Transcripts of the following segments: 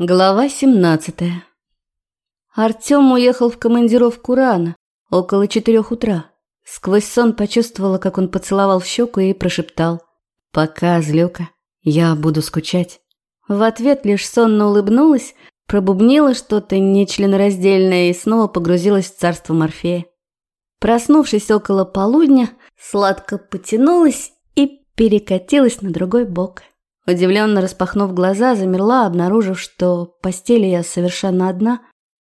Глава 17 Артём уехал в командировку рано, около четырех утра. Сквозь сон почувствовала, как он поцеловал в щеку и прошептал «Пока, злюка, я буду скучать». В ответ лишь сонно улыбнулась, пробубнила что-то нечленораздельное и снова погрузилась в царство Морфея. Проснувшись около полудня, сладко потянулась и перекатилась на другой бок. Удивленно распахнув глаза, замерла, обнаружив, что в постели я совершенно одна.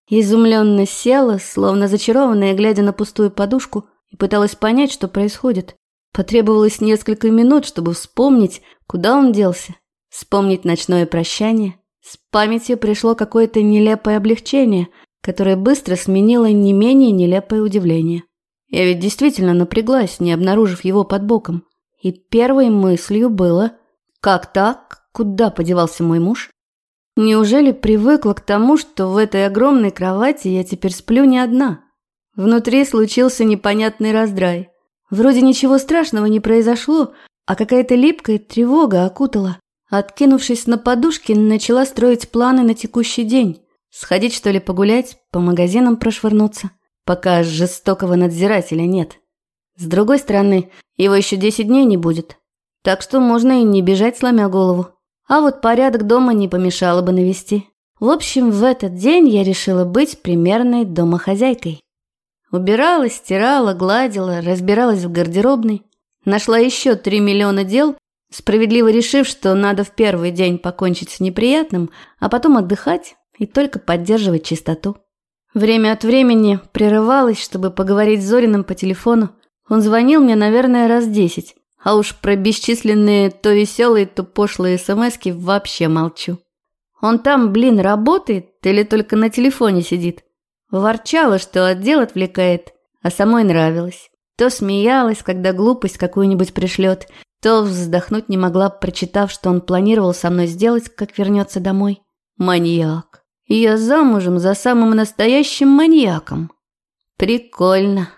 Изумленно села, словно зачарованная, глядя на пустую подушку, и пыталась понять, что происходит. Потребовалось несколько минут, чтобы вспомнить, куда он делся. Вспомнить ночное прощание. С памятью пришло какое-то нелепое облегчение, которое быстро сменило не менее нелепое удивление. Я ведь действительно напряглась, не обнаружив его под боком. И первой мыслью было – как так? Куда подевался мой муж? Неужели привыкла к тому, что в этой огромной кровати я теперь сплю не одна? Внутри случился непонятный раздрай. Вроде ничего страшного не произошло, а какая-то липкая тревога окутала. Откинувшись на подушке, начала строить планы на текущий день. Сходить, что ли, погулять, по магазинам прошвырнуться, пока жестокого надзирателя нет. С другой стороны, его еще 10 дней не будет. Так что можно и не бежать, сломя голову. А вот порядок дома не помешало бы навести. В общем, в этот день я решила быть примерной домохозяйкой. Убирала, стирала, гладила, разбиралась в гардеробной. Нашла еще три миллиона дел, справедливо решив, что надо в первый день покончить с неприятным, а потом отдыхать и только поддерживать чистоту. Время от времени прерывалась, чтобы поговорить с Зориным по телефону. Он звонил мне, наверное, раз десять. А уж про бесчисленные то веселые, то пошлые смски вообще молчу. Он там, блин, работает или только на телефоне сидит? Ворчала, что отдел отвлекает, а самой нравилось. То смеялась, когда глупость какую-нибудь пришлет, то вздохнуть не могла, прочитав, что он планировал со мной сделать, как вернется домой. Маньяк. Я замужем за самым настоящим маньяком. Прикольно.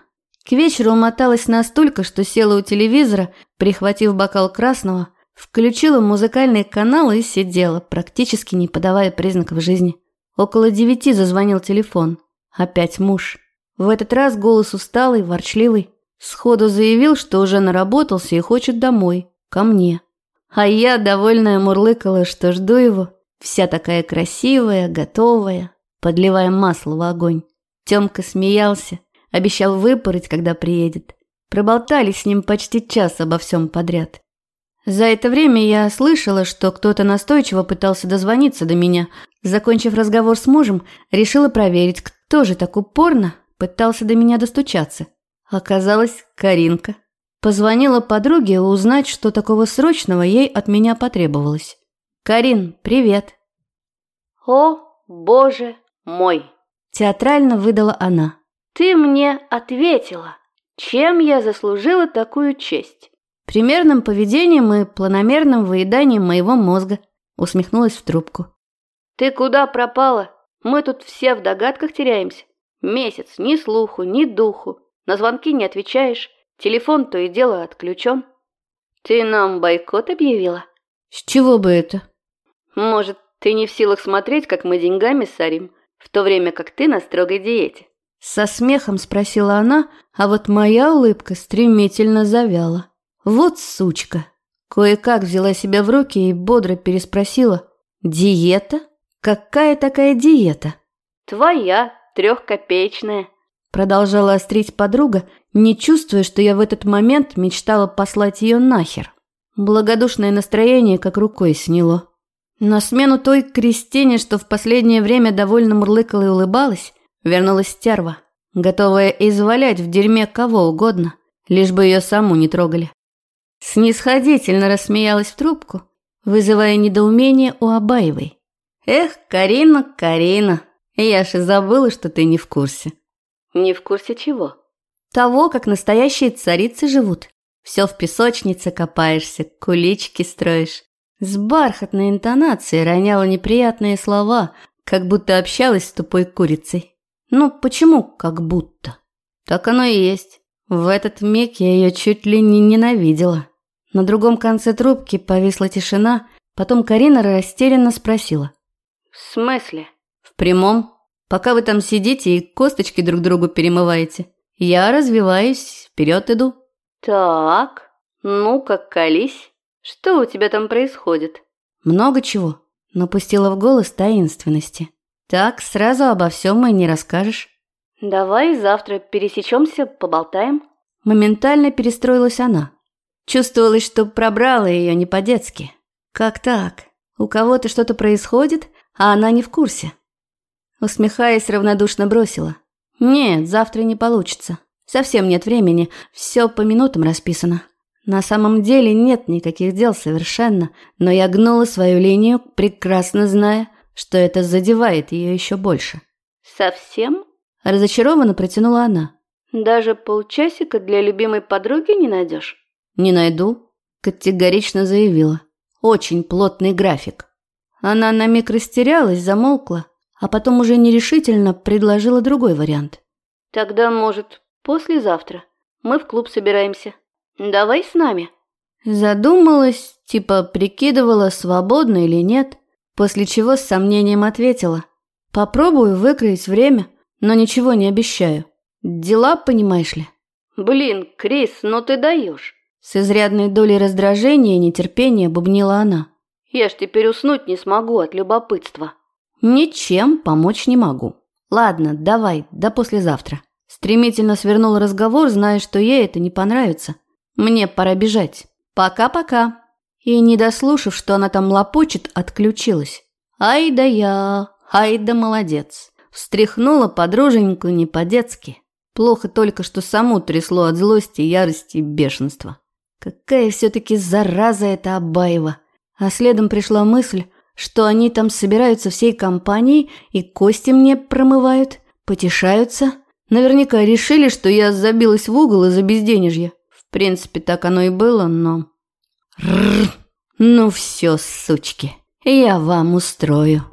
К вечеру умоталась настолько, что села у телевизора, прихватив бокал красного, включила музыкальный канал и сидела, практически не подавая признаков жизни. Около девяти зазвонил телефон. Опять муж. В этот раз голос усталый, ворчливый. Сходу заявил, что уже наработался и хочет домой, ко мне. А я, довольная, мурлыкала, что жду его. Вся такая красивая, готовая, подливая масло в огонь. Тёмка смеялся, Обещал выпороть, когда приедет. Проболтались с ним почти час обо всем подряд. За это время я слышала, что кто-то настойчиво пытался дозвониться до меня. Закончив разговор с мужем, решила проверить, кто же так упорно пытался до меня достучаться. Оказалось, Каринка. Позвонила подруге узнать, что такого срочного ей от меня потребовалось. «Карин, привет!» «О, боже мой!» Театрально выдала она. Ты мне ответила, чем я заслужила такую честь? Примерным поведением и планомерным выеданием моего мозга, усмехнулась в трубку. Ты куда пропала? Мы тут все в догадках теряемся. Месяц ни слуху, ни духу. На звонки не отвечаешь. Телефон то и дело отключен. Ты нам бойкот объявила? С чего бы это? Может, ты не в силах смотреть, как мы деньгами сорим, в то время как ты на строгой диете? Со смехом спросила она, а вот моя улыбка стремительно завяла. Вот сучка. Кое-как взяла себя в руки и бодро переспросила. «Диета? Какая такая диета?» «Твоя, трехкопеечная», — продолжала острить подруга, не чувствуя, что я в этот момент мечтала послать ее нахер. Благодушное настроение как рукой сняло. На смену той Кристине, что в последнее время довольно мурлыкала и улыбалась, Вернулась стерва, готовая извалять в дерьме кого угодно, лишь бы ее саму не трогали. Снисходительно рассмеялась в трубку, вызывая недоумение у Абаевой. «Эх, Карина, Карина, я же забыла, что ты не в курсе». «Не в курсе чего?» «Того, как настоящие царицы живут. Все в песочнице копаешься, кулички строишь». С бархатной интонацией роняла неприятные слова, как будто общалась с тупой курицей. Ну, почему как будто? Так оно и есть. В этот миг я ее чуть ли не ненавидела. На другом конце трубки повисла тишина, потом Карина растерянно спросила. В смысле? В прямом. Пока вы там сидите и косточки друг другу перемываете, я развиваюсь, вперед иду. Так, ну как колись. Что у тебя там происходит? Много чего, но пустила в голос таинственности. Так сразу обо всем и не расскажешь. Давай завтра пересечемся, поболтаем. Моментально перестроилась она. Чувствовалось, что пробрала ее не по-детски. Как так? У кого-то что-то происходит, а она не в курсе. Усмехаясь, равнодушно бросила. «Нет, завтра не получится. Совсем нет времени, все по минутам расписано. На самом деле нет никаких дел совершенно, но я гнула свою линию, прекрасно зная, что это задевает ее еще больше». «Совсем?» – разочарованно протянула она. «Даже полчасика для любимой подруги не найдешь?» «Не найду», – категорично заявила. «Очень плотный график». Она на миг растерялась, замолкла, а потом уже нерешительно предложила другой вариант. «Тогда, может, послезавтра? Мы в клуб собираемся. Давай с нами». Задумалась, типа прикидывала, свободно или нет, после чего с сомнением ответила. «Попробую выкроить время, но ничего не обещаю. Дела, понимаешь ли». «Блин, Крис, ну ты даешь!» С изрядной долей раздражения и нетерпения бубнила она. «Я ж теперь уснуть не смогу от любопытства». Ничем помочь не могу. Ладно, давай, до послезавтра. Стремительно свернул разговор, зная, что ей это не понравится. Мне пора бежать. Пока-пока. И, не дослушав, что она там лопочет, отключилась. Ай да я, ай да молодец. Встряхнула подруженьку не по-детски. Плохо только, что саму трясло от злости, ярости и бешенства. Какая все-таки зараза эта Абаева. А следом пришла мысль, что они там собираются всей компанией и кости мне промывают, потешаются. Наверняка решили, что я забилась в угол из-за безденежья. В принципе, так оно и было, но... Ну все, сучки, я вам устрою.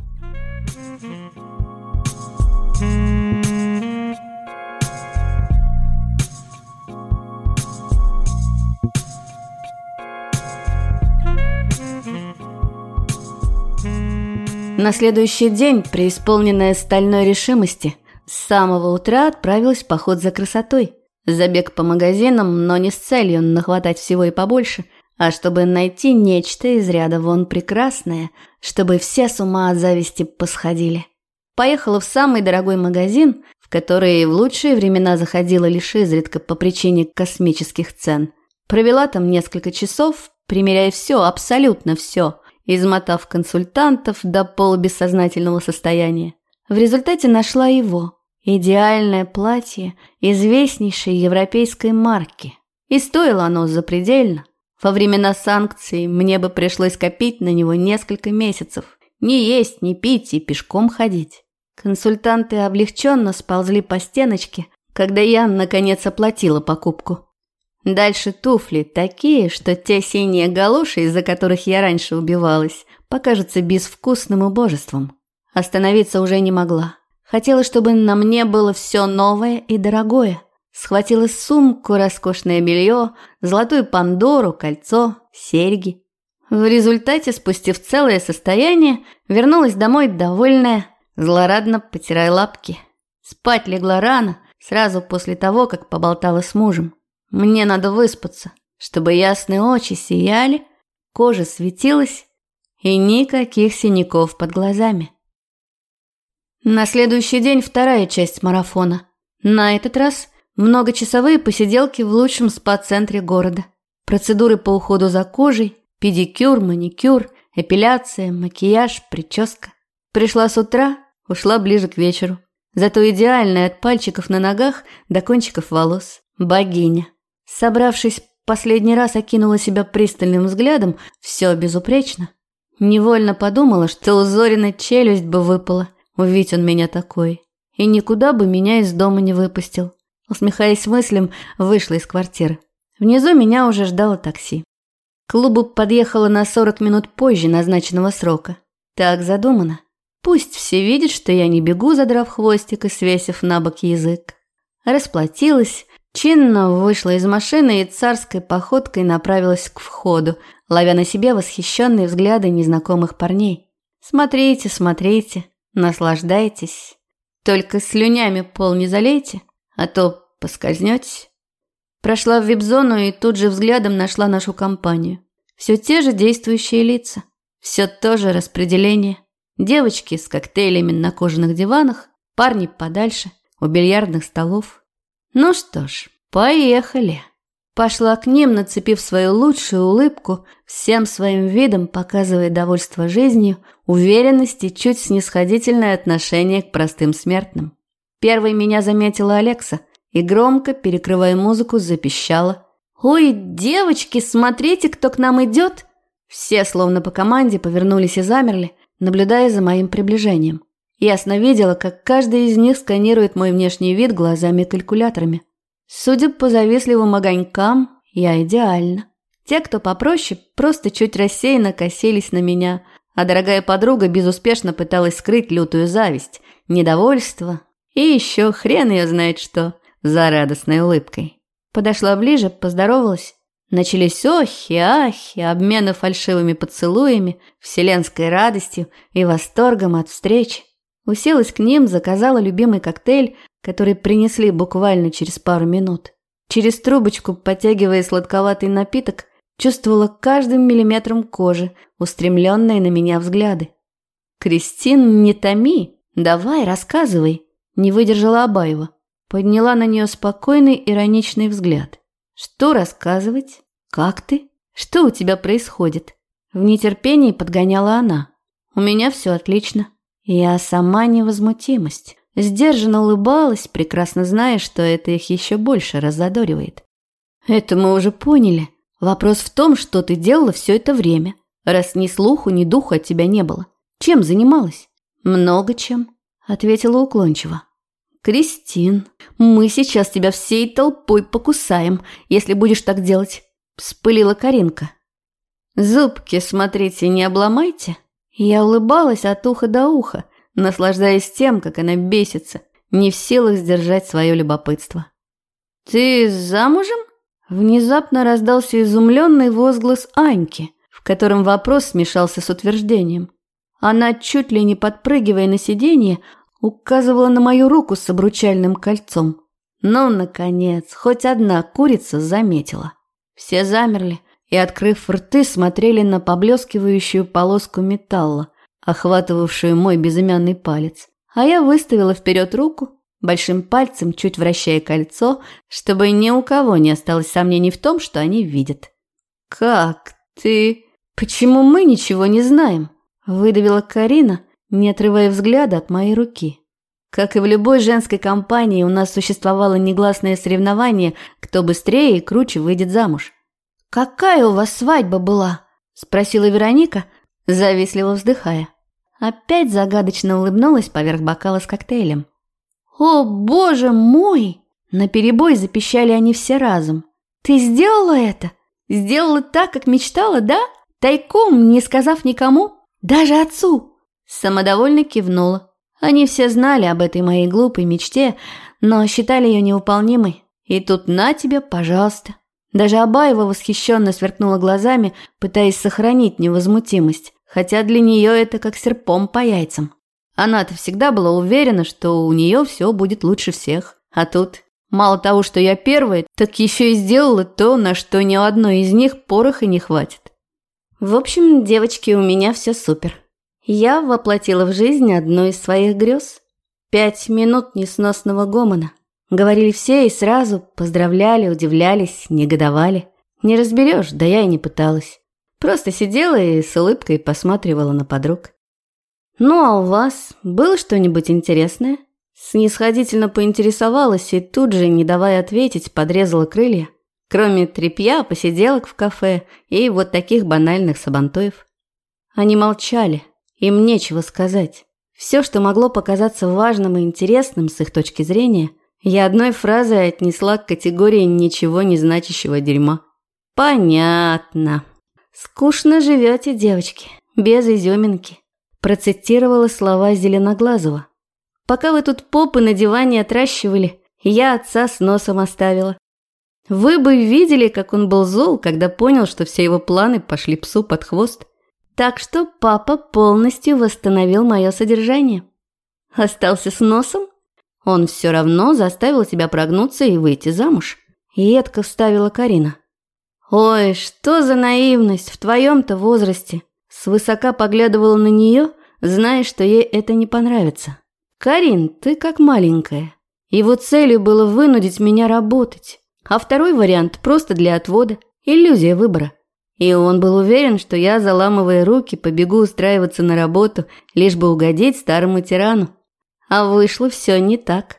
На следующий день, преисполненная стальной решимости, с самого утра отправилась в поход за красотой. Забег по магазинам, но не с целью нахватать всего и побольше, а чтобы найти нечто из ряда вон прекрасное, чтобы все с ума от зависти посходили. Поехала в самый дорогой магазин, в который в лучшие времена заходила лишь изредка по причине космических цен. Провела там несколько часов, примеряя все, абсолютно все – измотав консультантов до полубессознательного состояния. В результате нашла его. Идеальное платье известнейшей европейской марки. И стоило оно запредельно. Во времена санкций мне бы пришлось копить на него несколько месяцев. Не есть, не пить и пешком ходить. Консультанты облегченно сползли по стеночке, когда я, наконец, оплатила покупку. Дальше туфли такие, что те синие галоши, из-за которых я раньше убивалась, покажутся безвкусным убожеством. Остановиться уже не могла. Хотела, чтобы на мне было все новое и дорогое. Схватила сумку, роскошное белье, золотую пандору, кольцо, серьги. В результате, спустив целое состояние, вернулась домой довольная, злорадно потирая лапки. Спать легла рано, сразу после того, как поболтала с мужем. Мне надо выспаться, чтобы ясные очи сияли, кожа светилась и никаких синяков под глазами. На следующий день вторая часть марафона. На этот раз многочасовые посиделки в лучшем спа-центре города. Процедуры по уходу за кожей, педикюр, маникюр, эпиляция, макияж, прическа. Пришла с утра, ушла ближе к вечеру. Зато идеальная от пальчиков на ногах до кончиков волос. Богиня. Собравшись, последний раз окинула себя пристальным взглядом, все безупречно. Невольно подумала, что у Зорина челюсть бы выпала, увидеть он меня такой. И никуда бы меня из дома не выпустил. Усмехаясь мыслям, вышла из квартиры. Внизу меня уже ждало такси. К клубу подъехала на 40 минут позже назначенного срока. Так задумано. Пусть все видят, что я не бегу, задрав хвостик и свесив на бок язык. Расплатилась, Чинно вышла из машины и царской походкой направилась к входу, ловя на себе восхищенные взгляды незнакомых парней. Смотрите, смотрите, наслаждайтесь. Только слюнями пол не залейте, а то поскользнетесь. Прошла в вип-зону и тут же взглядом нашла нашу компанию. Все те же действующие лица, все то же распределение. Девочки с коктейлями на кожаных диванах, парни подальше, у бильярдных столов. Ну что ж, поехали. Пошла к ним, нацепив свою лучшую улыбку, всем своим видом показывая довольство жизнью, уверенность и чуть снисходительное отношение к простым смертным. Первой меня заметила Алекса и громко, перекрывая музыку, запищала. «Ой, девочки, смотрите, кто к нам идет!» Все, словно по команде, повернулись и замерли, наблюдая за моим приближением. Ясно видела, как каждый из них сканирует мой внешний вид глазами-калькуляторами. Судя по завистливым огонькам, я идеальна. Те, кто попроще, просто чуть рассеянно косились на меня, а дорогая подруга безуспешно пыталась скрыть лютую зависть, недовольство и еще хрен ее знает что за радостной улыбкой. Подошла ближе, поздоровалась. Начались охи, ахи, обмены фальшивыми поцелуями, вселенской радостью и восторгом от встречи. Уселась к ним, заказала любимый коктейль, который принесли буквально через пару минут. Через трубочку, подтягивая сладковатый напиток, чувствовала каждым миллиметром кожи устремленные на меня взгляды. «Кристин, не томи, давай, рассказывай», – не выдержала Абаева. Подняла на нее спокойный, ироничный взгляд. «Что рассказывать? Как ты? Что у тебя происходит?» В нетерпении подгоняла она. «У меня все отлично. Я сама невозмутимость. Сдержанно улыбалась, прекрасно зная, что это их еще больше раззадоривает. «Это мы уже поняли. Вопрос в том, что ты делала все это время, раз ни слуху, ни духу от тебя не было. Чем занималась?» «Много чем», — ответила уклончиво. «Кристин, мы сейчас тебя всей толпой покусаем, если будешь так делать», — вспылила Каринка. «Зубки, смотрите, не обломайте». Я улыбалась от уха до уха, наслаждаясь тем, как она бесится, не в силах сдержать свое любопытство. «Ты замужем?» Внезапно раздался изумленный возглас Аньки, в котором вопрос смешался с утверждением. Она, чуть ли не подпрыгивая на сиденье, указывала на мою руку с обручальным кольцом. Ну, наконец, хоть одна курица заметила. Все замерли и, открыв рты, смотрели на поблескивающую полоску металла, охватывавшую мой безымянный палец, а я выставила вперед руку, большим пальцем чуть вращая кольцо, чтобы ни у кого не осталось сомнений в том, что они видят. «Как ты? Почему мы ничего не знаем?» – выдавила Карина, не отрывая взгляда от моей руки. Как и в любой женской компании, у нас существовало негласное соревнование, кто быстрее и круче выйдет замуж. «Какая у вас свадьба была?» – спросила Вероника, завистливо вздыхая. Опять загадочно улыбнулась поверх бокала с коктейлем. «О, боже мой!» На перебой запищали они все разом. «Ты сделала это? Сделала так, как мечтала, да? Тайком, не сказав никому? Даже отцу?» Самодовольно кивнула. Они все знали об этой моей глупой мечте, но считали ее невыполнимой. И тут на тебе, пожалуйста. Даже Абаева восхищенно сверкнула глазами, пытаясь сохранить невозмутимость хотя для нее это как серпом по яйцам. Она-то всегда была уверена, что у нее все будет лучше всех. А тут, мало того, что я первая, так еще и сделала то, на что ни у одной из них пороха не хватит. В общем, девочки, у меня все супер. Я воплотила в жизнь одну из своих грез. Пять минут несносного гомона. Говорили все и сразу, поздравляли, удивлялись, негодовали. Не разберешь, да я и не пыталась. Просто сидела и с улыбкой посматривала на подруг. «Ну а у вас было что-нибудь интересное?» Снисходительно поинтересовалась и тут же, не давая ответить, подрезала крылья. Кроме тряпья, посиделок в кафе и вот таких банальных сабантоев. Они молчали, им нечего сказать. Все, что могло показаться важным и интересным с их точки зрения, я одной фразой отнесла к категории ничего не значащего дерьма. «Понятно», «Скучно живете, девочки, без изюминки», процитировала слова Зеленоглазого. «Пока вы тут попы на диване отращивали, я отца с носом оставила. Вы бы видели, как он был зол, когда понял, что все его планы пошли псу под хвост. Так что папа полностью восстановил мое содержание. Остался с носом? Он все равно заставил тебя прогнуться и выйти замуж. Едко вставила Карина. Ой, что за наивность в твоем-то возрасте. Свысока поглядывала на нее, зная, что ей это не понравится. Карин, ты как маленькая. Его целью было вынудить меня работать. А второй вариант просто для отвода. Иллюзия выбора. И он был уверен, что я, заламывая руки, побегу устраиваться на работу, лишь бы угодить старому тирану. А вышло все не так.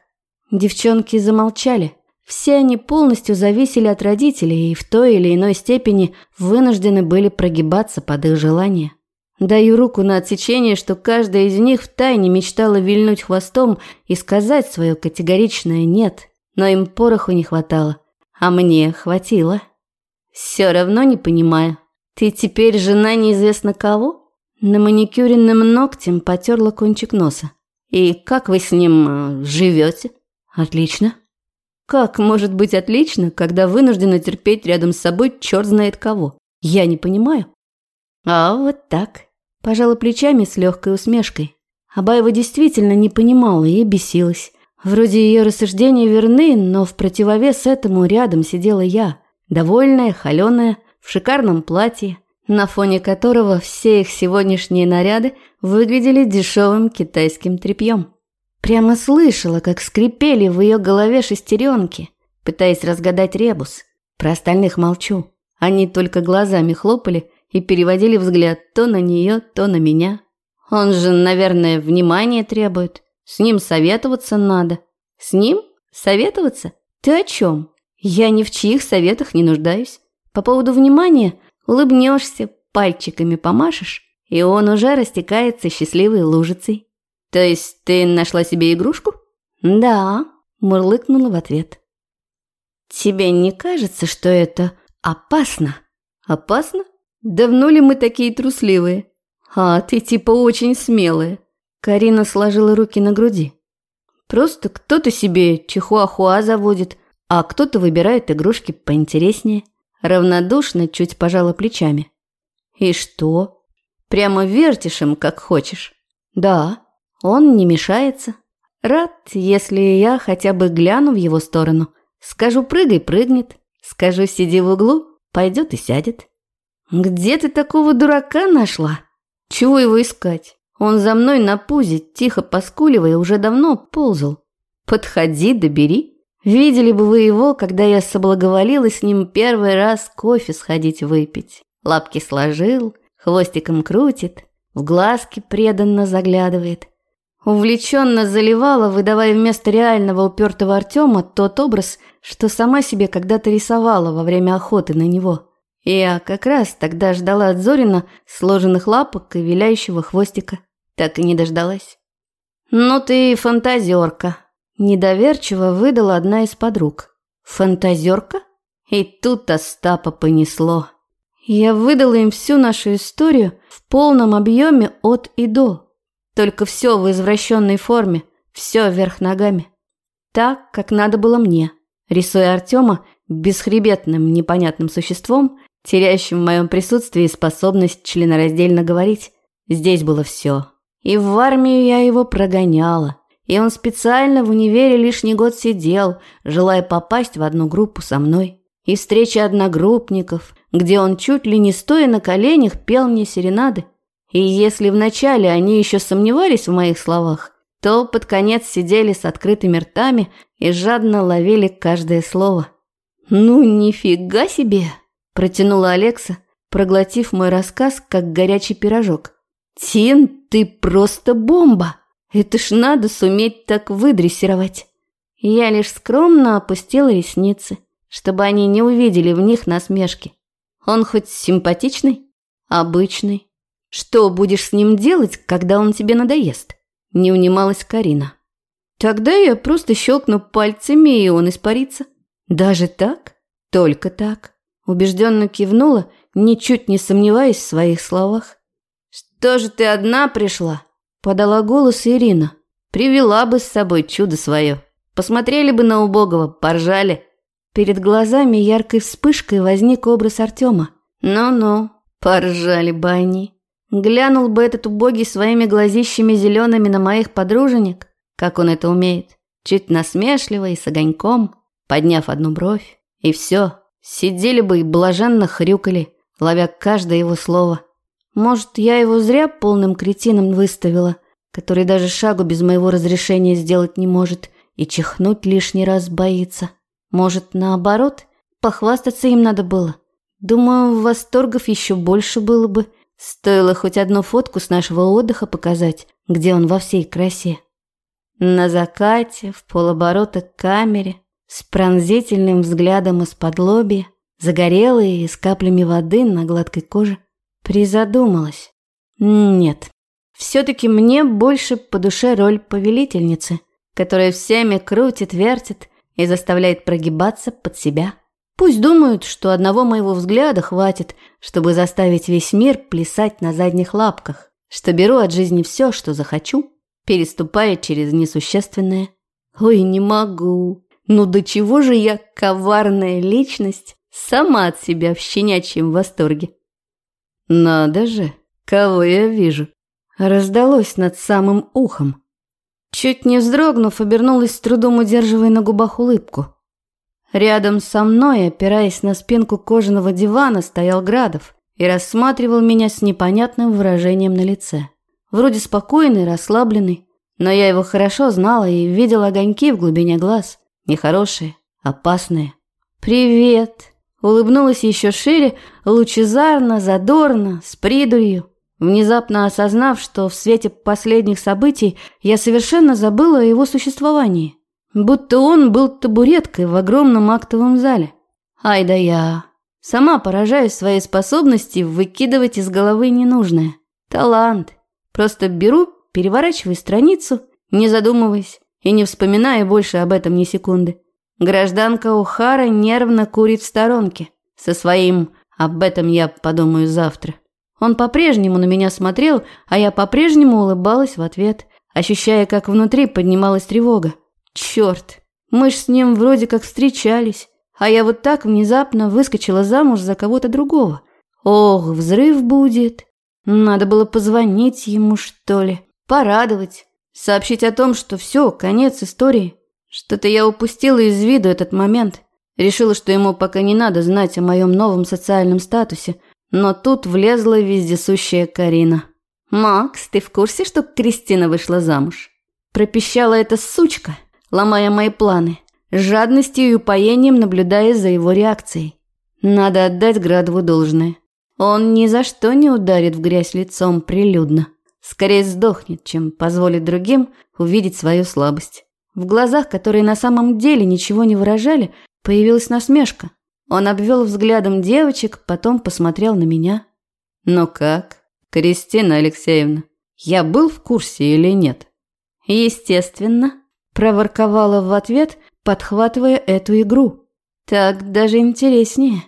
Девчонки замолчали. Все они полностью зависели от родителей и в той или иной степени вынуждены были прогибаться под их желания. Даю руку на отсечение, что каждая из них втайне мечтала вильнуть хвостом и сказать свое категоричное «нет», но им пороху не хватало, а мне хватило. Все равно не понимаю. Ты теперь жена неизвестно кого? На маникюренным ногтем потерла кончик носа. И как вы с ним э, живете? Отлично. Как может быть отлично, когда вынуждена терпеть рядом с собой черт знает кого? Я не понимаю. А вот так. Пожала плечами с легкой усмешкой. Абаева действительно не понимала и бесилась. Вроде ее рассуждения верны, но в противовес этому рядом сидела я – довольная, холеная, в шикарном платье, на фоне которого все их сегодняшние наряды выглядели дешевым китайским тряпьем. Прямо слышала, как скрипели в ее голове шестеренки, пытаясь разгадать ребус. Про остальных молчу. Они только глазами хлопали и переводили взгляд то на нее, то на меня. Он же, наверное, внимание требует. С ним советоваться надо. С ним? Советоваться? Ты о чем? Я ни в чьих советах не нуждаюсь. По поводу внимания улыбнешься, пальчиками помашешь, и он уже растекается счастливой лужицей. То есть ты нашла себе игрушку? Да, мурлыкнула в ответ. Тебе не кажется, что это опасно? Опасно? Давно ли мы такие трусливые? А ты типа очень смелая. Карина сложила руки на груди. Просто кто-то себе чихуахуа заводит, а кто-то выбирает игрушки поинтереснее. Равнодушно чуть пожала плечами. И что? Прямо вертишь им, как хочешь. Да, он не мешается. Рад, если я хотя бы гляну в его сторону. Скажу прыгай, прыгнет. Скажу сиди в углу, пойдет и сядет. Где ты такого дурака нашла? Чего его искать? Он за мной на пузе, тихо поскуливая, уже давно ползал. Подходи, добери. Видели бы вы его, когда я соблаговолила с ним первый раз кофе сходить выпить. Лапки сложил, хвостиком крутит, в глазки преданно заглядывает. Увлеченно заливала, выдавая вместо реального упертого Артема тот образ, что сама себе когда-то рисовала во время охоты на него. Я как раз тогда ждала от Зорина сложенных лапок и виляющего хвостика. Так и не дождалась. «Ну ты фантазерка», Недоверчиво выдала одна из подруг. Фантазерка? И тут Остапа понесло. Я выдала им всю нашу историю в полном объеме от и до. Только все в извращенной форме, все вверх ногами. Так, как надо было мне, рисуя Артема бесхребетным непонятным существом, теряющим в моем присутствии способность членораздельно говорить. Здесь было все. И в армию я его прогоняла, и он специально в универе лишний год сидел, желая попасть в одну группу со мной. И встреча одногруппников, где он чуть ли не стоя на коленях пел мне серенады. И если вначале они еще сомневались в моих словах, то под конец сидели с открытыми ртами и жадно ловили каждое слово. «Ну, нифига себе!» – протянула Алекса, проглотив мой рассказ, как горячий пирожок. «Тин, ты просто бомба!» Это ж надо суметь так выдрессировать. Я лишь скромно опустила ресницы, чтобы они не увидели в них насмешки. Он хоть симпатичный? Обычный. Что будешь с ним делать, когда он тебе надоест? Не унималась Карина. Тогда я просто щелкну пальцами, и он испарится. Даже так? Только так. Убежденно кивнула, ничуть не сомневаясь в своих словах. Что же ты одна пришла? Подала голос Ирина. Привела бы с собой чудо свое. Посмотрели бы на убогого, поржали. Перед глазами яркой вспышкой возник образ Артема. Ну-ну, поржали бы они. Глянул бы этот убогий своими глазищами зелеными на моих подруженек, как он это умеет, чуть насмешливо и с огоньком, подняв одну бровь, и все, сидели бы и блаженно хрюкали, ловя каждое его слово. Может, я его зря полным кретином выставила, который даже шагу без моего разрешения сделать не может и чихнуть лишний раз боится. Может, наоборот, похвастаться им надо было. Думаю, восторгов еще больше было бы. Стоило хоть одну фотку с нашего отдыха показать, где он во всей красе. На закате, в полоборота к камере, с пронзительным взглядом из-под лобья, загорелые и с каплями воды на гладкой коже. Призадумалась. Нет, все-таки мне больше по душе роль повелительницы, которая всеми крутит, вертит и заставляет прогибаться под себя. Пусть думают, что одного моего взгляда хватит, чтобы заставить весь мир плясать на задних лапках, что беру от жизни все, что захочу, переступая через несущественное. Ой, не могу. Ну до чего же я коварная личность, сама от себя в щенячьем восторге. Надо же, кого я вижу. Раздалось над самым ухом. Чуть не вздрогнув, обернулась с трудом удерживая на губах улыбку. Рядом со мной, опираясь на спинку кожаного дивана, стоял Градов и рассматривал меня с непонятным выражением на лице. Вроде спокойный, расслабленный, но я его хорошо знала и видела огоньки в глубине глаз. Нехорошие, опасные. «Привет!» Улыбнулась еще шире, лучезарно, задорно, с придурью внезапно осознав, что в свете последних событий я совершенно забыла о его существовании. Будто он был табуреткой в огромном актовом зале. Ай да я. Сама поражаюсь своей способности выкидывать из головы ненужное. Талант. Просто беру, переворачиваю страницу, не задумываясь и не вспоминая больше об этом ни секунды. Гражданка Ухара нервно курит в сторонке со своим «об этом я подумаю завтра». Он по-прежнему на меня смотрел, а я по-прежнему улыбалась в ответ, ощущая, как внутри поднималась тревога. Черт, мы ж с ним вроде как встречались, а я вот так внезапно выскочила замуж за кого-то другого. Ох, взрыв будет. Надо было позвонить ему, что ли, порадовать, сообщить о том, что все, конец истории. Что-то я упустила из виду этот момент. Решила, что ему пока не надо знать о моем новом социальном статусе – но тут влезла вездесущая Карина. «Макс, ты в курсе, что Кристина вышла замуж?» Пропищала эта сучка, ломая мои планы, жадностью и упоением наблюдая за его реакцией. Надо отдать Градову должное. Он ни за что не ударит в грязь лицом прилюдно. Скорее сдохнет, чем позволит другим увидеть свою слабость. В глазах, которые на самом деле ничего не выражали, появилась насмешка. Он обвел взглядом девочек, потом посмотрел на меня. «Ну как, Кристина Алексеевна, я был в курсе или нет?» «Естественно», – проворковала в ответ, подхватывая эту игру. «Так даже интереснее.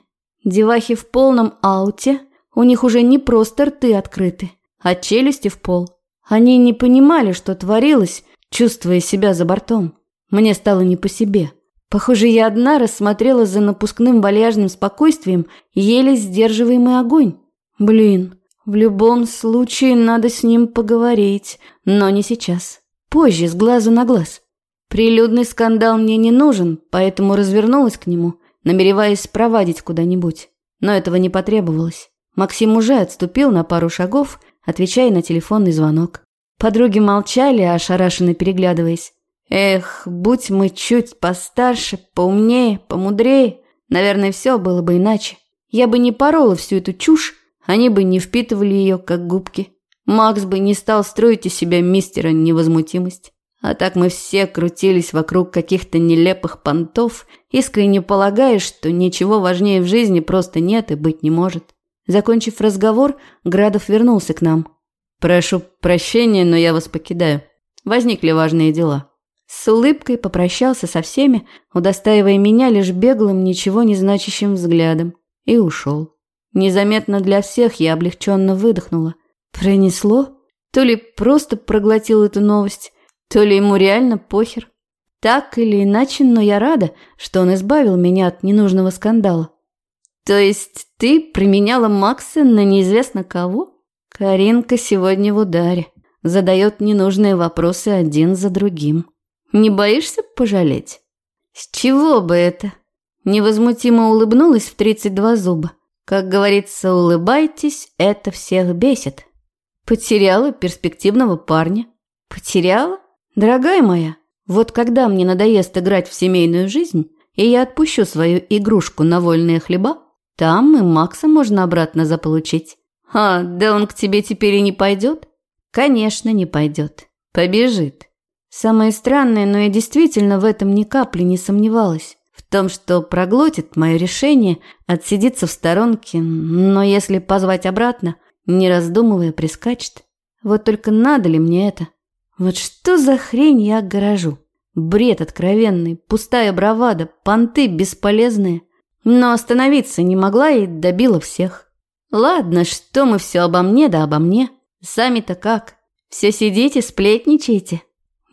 Девахи в полном ауте, у них уже не просто рты открыты, а челюсти в пол. Они не понимали, что творилось, чувствуя себя за бортом. Мне стало не по себе». Похоже, я одна рассмотрела за напускным вальяжным спокойствием еле сдерживаемый огонь. Блин, в любом случае надо с ним поговорить, но не сейчас. Позже, с глазу на глаз. Прилюдный скандал мне не нужен, поэтому развернулась к нему, намереваясь спровадить куда-нибудь. Но этого не потребовалось. Максим уже отступил на пару шагов, отвечая на телефонный звонок. Подруги молчали, ошарашенно переглядываясь. Эх, будь мы чуть постарше, поумнее, помудрее, наверное, все было бы иначе. Я бы не порола всю эту чушь, они бы не впитывали ее, как губки. Макс бы не стал строить из себя мистера невозмутимость. А так мы все крутились вокруг каких-то нелепых понтов, искренне полагая, что ничего важнее в жизни просто нет и быть не может. Закончив разговор, Градов вернулся к нам. «Прошу прощения, но я вас покидаю. Возникли важные дела». С улыбкой попрощался со всеми, удостаивая меня лишь беглым, ничего не значащим взглядом, и ушел. Незаметно для всех я облегченно выдохнула. Пронесло? То ли просто проглотил эту новость, то ли ему реально похер. Так или иначе, но я рада, что он избавил меня от ненужного скандала. То есть ты применяла Макса на неизвестно кого? Каринка сегодня в ударе. Задает ненужные вопросы один за другим. Не боишься пожалеть? С чего бы это? Невозмутимо улыбнулась в 32 зуба. Как говорится, улыбайтесь, это всех бесит. Потеряла перспективного парня. Потеряла? Дорогая моя, вот когда мне надоест играть в семейную жизнь, и я отпущу свою игрушку на вольные хлеба, там и Макса можно обратно заполучить. А, да он к тебе теперь и не пойдет? Конечно, не пойдет. Побежит. Самое странное, но я действительно в этом ни капли не сомневалась. В том, что проглотит мое решение, отсидится в сторонке, но если позвать обратно, не раздумывая, прискачет. Вот только надо ли мне это? Вот что за хрень я огорожу? Бред откровенный, пустая бравада, понты бесполезные. Но остановиться не могла и добила всех. Ладно, что мы все обо мне да обо мне. Сами-то как? Все сидите, сплетничаете?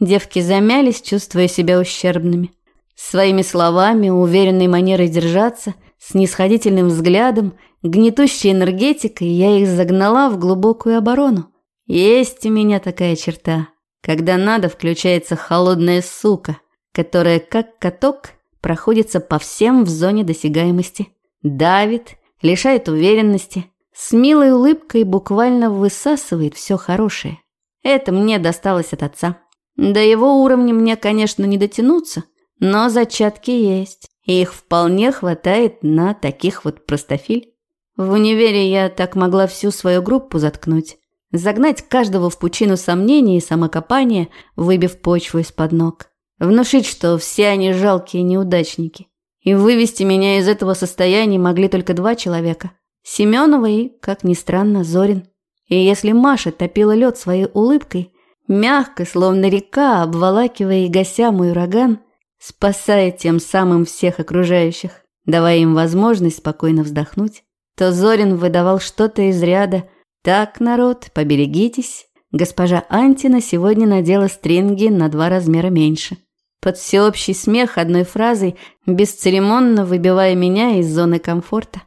Девки замялись, чувствуя себя ущербными. Своими словами, уверенной манерой держаться, снисходительным взглядом, гнетущей энергетикой я их загнала в глубокую оборону. Есть у меня такая черта. Когда надо, включается холодная сука, которая, как каток, проходится по всем в зоне досягаемости. Давит, лишает уверенности, с милой улыбкой буквально высасывает все хорошее. Это мне досталось от отца. До его уровня мне, конечно, не дотянуться, но зачатки есть, и их вполне хватает на таких вот простофиль. В универе я так могла всю свою группу заткнуть. Загнать каждого в пучину сомнений и самокопания, выбив почву из-под ног. Внушить, что все они жалкие неудачники. И вывести меня из этого состояния могли только два человека. Семенова и, как ни странно, Зорин. И если Маша топила лед своей улыбкой, мягко, словно река, обволакивая и гася мой ураган, спасая тем самым всех окружающих, давая им возможность спокойно вздохнуть, то Зорин выдавал что-то из ряда «Так, народ, поберегитесь, госпожа Антина сегодня надела стринги на два размера меньше». Под всеобщий смех одной фразой, бесцеремонно выбивая меня из зоны комфорта.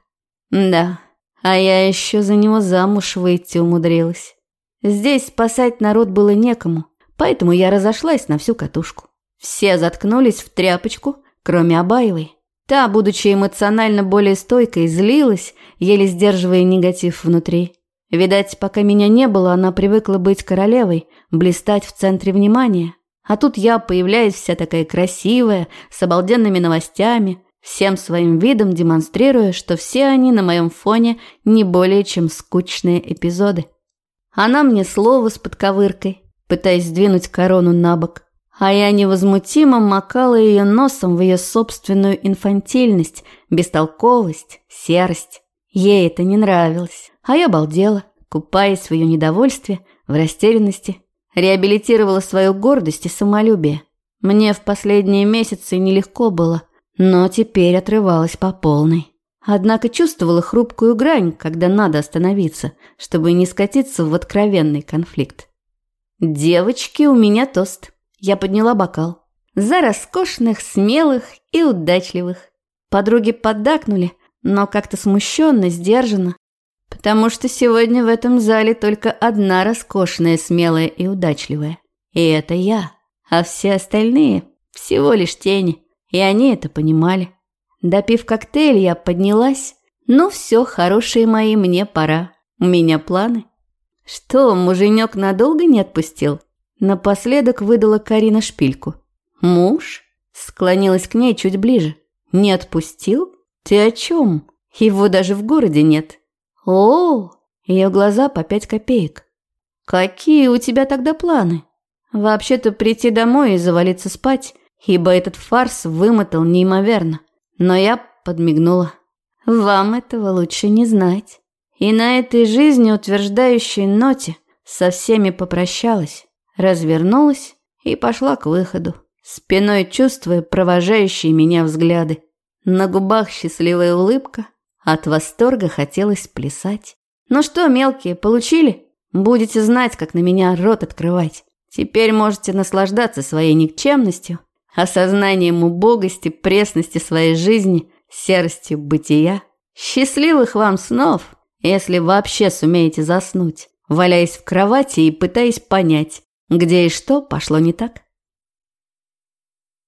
Да, а я еще за него замуж выйти умудрилась. Здесь спасать народ было некому, поэтому я разошлась на всю катушку. Все заткнулись в тряпочку, кроме Абаевой. Та, будучи эмоционально более стойкой, злилась, еле сдерживая негатив внутри. Видать, пока меня не было, она привыкла быть королевой, блистать в центре внимания. А тут я появляюсь вся такая красивая, с обалденными новостями, всем своим видом демонстрируя, что все они на моем фоне не более чем скучные эпизоды. Она мне слово с подковыркой, пытаясь сдвинуть корону на бок, а я невозмутимо макала ее носом в ее собственную инфантильность, бестолковость, серость. Ей это не нравилось. А я балдела, купаясь в ее недовольстве, в растерянности. Реабилитировала свою гордость и самолюбие. Мне в последние месяцы нелегко было, но теперь отрывалась по полной. Однако чувствовала хрупкую грань, когда надо остановиться, чтобы не скатиться в откровенный конфликт. «Девочки, у меня тост». Я подняла бокал. За роскошных, смелых и удачливых. Подруги поддакнули, но как-то смущенно, сдержанно, потому что сегодня в этом зале только одна роскошная, смелая и удачливая. И это я, а все остальные всего лишь тени, и они это понимали. Допив коктейль, я поднялась. Ну все, хорошие мои, мне пора. У меня планы. Что, муженек надолго не отпустил? Напоследок выдала Карина шпильку. Муж? Склонилась к ней чуть ближе. Не отпустил? «Ты о чем? Его даже в городе нет». «О!» Ее глаза по пять копеек. «Какие у тебя тогда планы?» «Вообще-то прийти домой и завалиться спать, ибо этот фарс вымотал неимоверно». Но я подмигнула. «Вам этого лучше не знать». И на этой жизни утверждающей ноте со всеми попрощалась, развернулась и пошла к выходу, спиной чувствуя провожающие меня взгляды. На губах счастливая улыбка, от восторга хотелось плясать. «Ну что, мелкие, получили? Будете знать, как на меня рот открывать. Теперь можете наслаждаться своей никчемностью, осознанием убогости, пресности своей жизни, серостью бытия. Счастливых вам снов, если вообще сумеете заснуть. валяясь в кровати и пытаясь понять, где и что пошло не так.